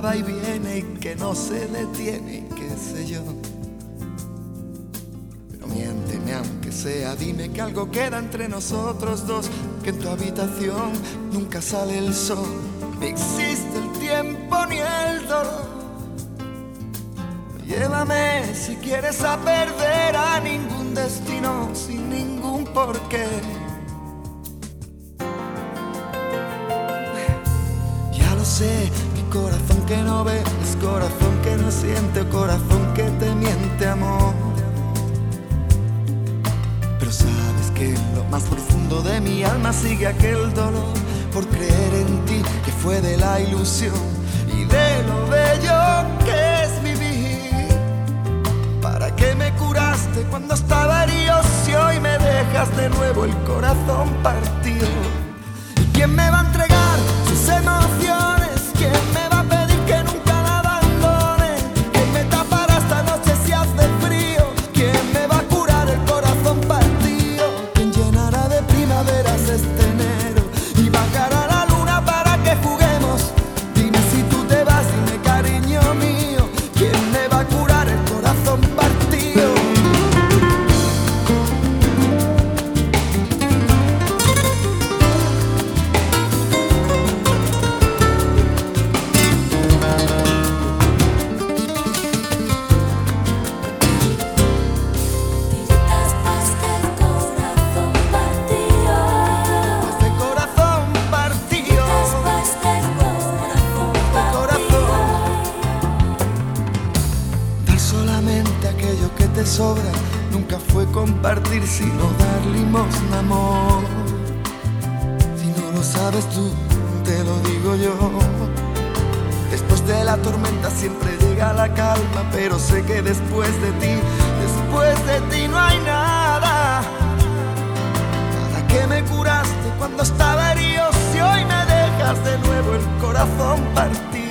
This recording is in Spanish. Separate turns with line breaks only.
va y viene y que no se detiene y qué sé yo. Pero miénteme aunque sea, dime que algo queda entre nosotros dos, que en tu habitación nunca sale el sol, ni existe el tiempo ni el dolor. Llévame si quieres a perder a ningún destino sin ningún porqué. Sé, mi corazón que no ve es corazón que no siente, corazón que te miente, amor. Pero sabes que en lo más profundo de mi alma sigue aquel dolor por creer en ti que fue de la ilusión y de lo bello que es vivir. ¿Para qué me curaste cuando estaba herido si hoy me dejas de nuevo el corazón partido? ¿Y quién me va a entregar sus emociones? Sino dar limosna, amor. Si no lo sabes tú, te lo digo yo. Después de la tormenta siempre llega la calma, pero sé que después de ti, después de ti no hay nada. ¿Para qué me curaste cuando estaba herido si hoy me dejas de nuevo el corazón partido?